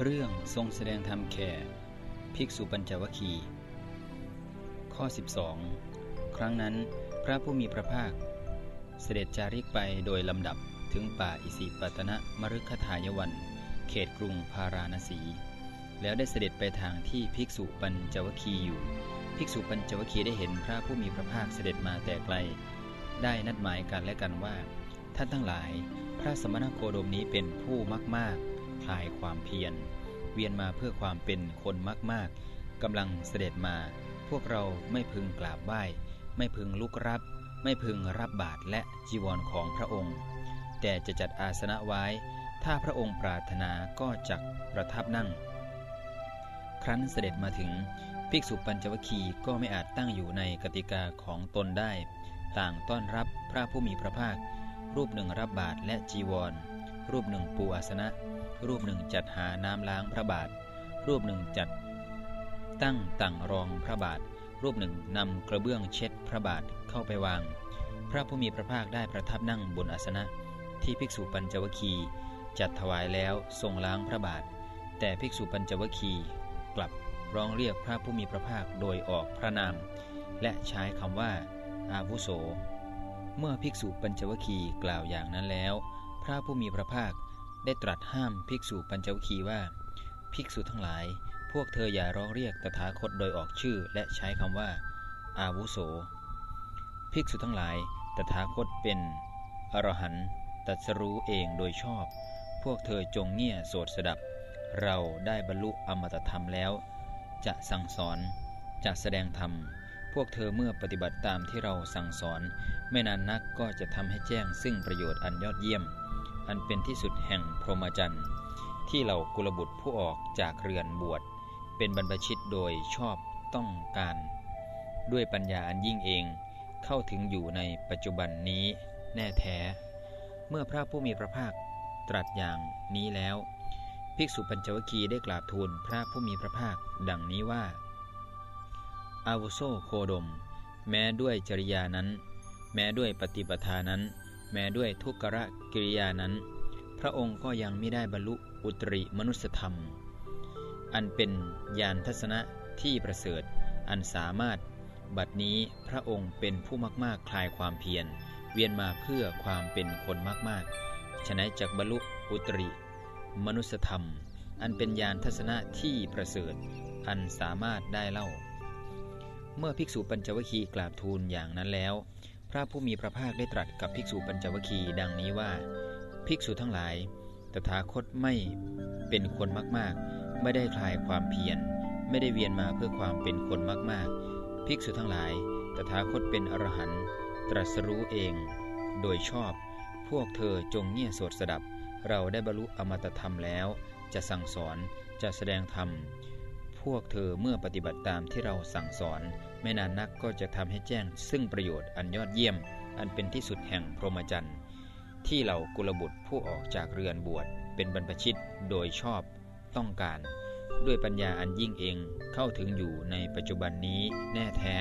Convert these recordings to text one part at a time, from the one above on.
เรื่องทรงแสดงธรรมแก่ภิกษุปัญจวคี ข้อ 12 ครั้งนั้นพระผู้มีพระภาค เสด็จจาริกไปโดยลำดับถึงป่าอิสิปตนะมฤคทายวัน เขตกรุงพาราณสี แล้วได้เสด็จไปทางที่ภิกษุปัญจวคีอยู่ ภิกษุปัญจวคีได้เห็นพระผู้มีพระภาคเสด็จมาแต่ไกล ได้นัดหมายกันและกันว่า ท่านทั้งหลาย พระสมณโคดมนี้เป็นผู้มากๆ คลายความเพียร เวียนมาเพื่อความเป็นคนมากๆกำลังเสด็จมา พวกเราไม่พึงกราบไหว้ ไม่พึงลุกรับ ไม่พึงรับบาตรและจีวรของพระองค์ แต่จะจัดอาสนะไว้ ถ้าพระองค์ปรารถนาก็จักประทับนั่ง ครั้นเสด็จมาถึงภิกษุปัญจวคีก็ไม่อาจตั้งอยู่ในกติกาของตนได้ ต่างต้อนรับพระผู้มีพระภาค รูปหนึ่งรับบาตรและจีวร รูปหนึ่งปูอาสนะ รูปหนึ่งจัดหาน้ำล้างพระบาท รูปหนึ่งจัดตั้งต่างรองพระบาท รูปหนึ่งนำกระเบื้องเช็ดพระบาทเข้าไปวาง พระผู้มีพระภาคได้ประทับนั่งบนอาสนะ ที่ภิกษุปัญจวคีจัดถวายแล้วทรงล้างพระบาท แต่ภิกษุปัญจวคีกลับร้องเรียกพระผู้มีพระภาคโดยออกพระนาม และใช้คำว่า อาวุโส เมื่อภิกษุปัญจวคีกล่าวอย่างนั้นแล้ว พระผู้มีพระภาค ได้ตรัสห้ามภิกษุปัญจวคีว่า ภิกษุทั้งหลาย พวกเธออย่าร้องเรียกตถาคตโดยออกชื่อและใช้คำว่า อาวุโส ภิกษุทั้งหลาย ตถาคตเป็น อรหันต์ตรัสรู้เองโดยชอบ พวกเธอจงเงี่ยโสดสดับ เราได้บรรลุอมตะธรรมแล้ว จะสั่งสอน จะแสดงธรรม พวกเธอเมื่อปฏิบัติตามที่เราสั่งสอน ไม่นานนักก็จะทำให้แจ้งซึ่งประโยชน์อันยอดเยี่ยม อันเป็นที่สุดแห่งพรหมจรรย์ที่เหล่ากุลบุตรผู้ออกจากเรือนบวช เป็นบรรพชิตโดยชอบต้องการ ด้วยปัญญาอันยิ่งเองเข้าถึงอยู่ในปัจจุบันนี้แน่แท้ เมื่อพระผู้มีพระภาคตรัสอย่างนี้แล้ว ภิกษุปัญจวคีได้กราบทูลพระผู้มีพระภาคดังนี้ว่า อาวุโสโคดม แม้ด้วยจริยานั้น แม้ด้วยปฏิปทานั้น แม้ด้วยทุกขะกิริยานั้น พระองค์ก็ยังไม่ได้บรรลุอุตริมนุสธรรม อันเป็นญาณทัศนะที่ประเสริฐ อันสามารถบัดนี้พระองค์เป็นผู้มากๆ คลายความเพียร เวียนมาเพื่อความเป็นคนมากๆ ฉะนั้นจากบรรลุอุตริ มนุสธรรม อันเป็นญาณทัศนะที่ประเสริฐ อันสามารถได้เล่า เมื่อภิกษุปัญจวคีกราบทูลอย่างนั้นแล้ว พระผู้มีพระภาคได้ตรัสกับภิกษุปัญจวคีดังนี้ว่า ภิกษุทั้งหลาย ตถาคตไม่เป็นคนมากๆ ไม่ได้คลายความเพียร ไม่ได้เวียนมาเพื่อความเป็นคนมากๆ ภิกษุทั้งหลาย ตถาคตเป็นอรหันต์ตรัสรู้เอง โดยชอบ พวกเธอจงเงี่ยโสดสดับ เราได้บรรลุอมตะธรรมแล้ว จะสั่งสอน จะแสดงธรรม พวกเธอเมื่อปฏิบัติตามที่เราสั่งสอน ไม่นานนักก็จะทำให้แจ้ง ซึ่งประโยชน์อันยอดเยี่ยม อันเป็นที่สุดแห่งพรหมจรรย์ที่เหล่ากุลบุตรผู้ออกจากเรือนบวชเป็นบรรพชิตโดยชอบต้องการ ด้วยปัญญาอันยิ่งเองเข้าถึงอยู่ในปัจจุบันนี้แน่แท้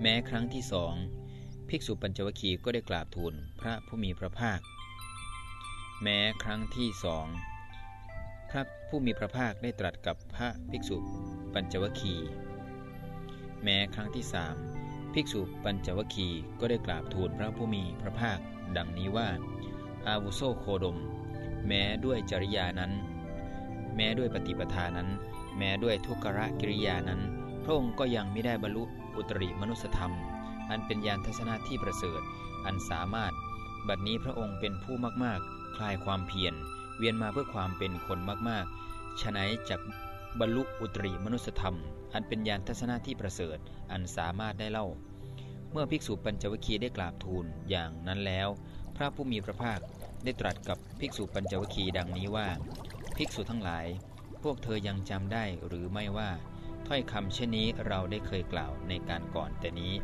แม้ครั้งที่สองภิกษุปัญจวคีก็ได้กราบทูลพระผู้มีพระภาค แม้ครั้งที่สอง พระผู้มีพระภาคได้ตรัสกับพระภิกษุปัญจวคี แม้ครั้งที่สามภิกษุปัญจวคีก็ได้กราบทูลพระผู้มีพระภาค ดังนี้ว่า อาวุโสโคดม แม้ด้วยจริยานั้น แม้ด้วยปฏิปทานั้น แม้ด้วยทุกขะกิริยานั้น พระองค์ก็ยังไม่ได้บรรลุอุตริมนุสธรรม อันเป็นญาณทัศนะที่ประเสริฐ อันสามารถ บัดนี้พระองค์เป็นผู้มากๆ คลายความเพียร เวียนมาเพื่อความเป็นคนมากๆ ฉะนั้นจากบรรลุอุตริมนุสธรรม อันเป็นญาณทัศนะที่ประเสริฐ อันสามารถได้เล่า เมื่อภิกษุปัญจวคีได้กราบทูลอย่างนั้นแล้ว พระผู้มีพระภาคได้ตรัสกับภิกษุปัญจวคีดังนี้ว่า ภิกษุทั้งหลาย พวกเธอยังจำได้หรือไม่ว่า ถ้อยคำเช่นนี้เราได้เคยกล่าวในการก่อนแต่นี้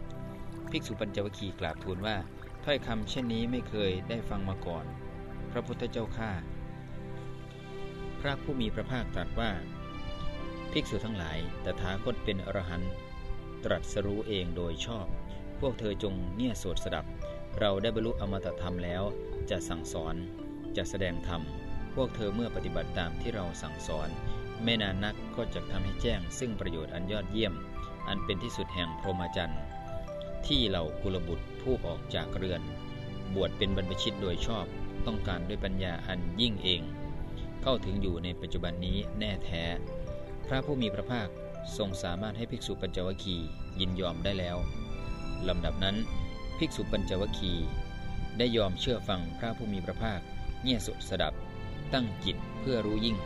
ภิกษุปัญจวคีกราบทูลว่า ถ้อยคำเช่นนี้ไม่เคยได้ฟังมาก่อน พระพุทธเจ้าข้า ระผู้มีพระภาคตรัสว่า ภิกษุทั้งหลาย ตถาคตเป็นอรหันต์ตรัสรู้เองโดยชอบ พวกเธอจงเงี่ยโสดสดับ เราได้บรรลุอมตะธรรมแล้ว จะสั่งสอน จะแสดงธรรม พวกเธอเมื่อปฏิบัติตามที่เราสั่งสอน ไม่นานนักก็จะทำให้แจ้ง ซึ่งประโยชน์อันยอดเยี่ยม อันเป็นที่สุดแห่งพรหมจรรย์ ที่เหล่ากุลบุตรผู้ออกจากเรือน บวชเป็นบรรพชิตโดยชอบ ต้องการด้วยปัญญาอันยิ่งเอง เข้าถึงอยู่ในปัจจุบันนี้แน่แท้ พระผู้มีพระภาคทรงสามารถให้ภิกษุปัญจวัคคีย์ยินยอมได้แล้วลำดับนั้น ภิกษุปัญจวัคคีย์ได้ยอมเชื่อฟังพระผู้มีพระภาคเงี่ยสุดสดับ ตั้งจิตเพื่อรู้ยิ่ง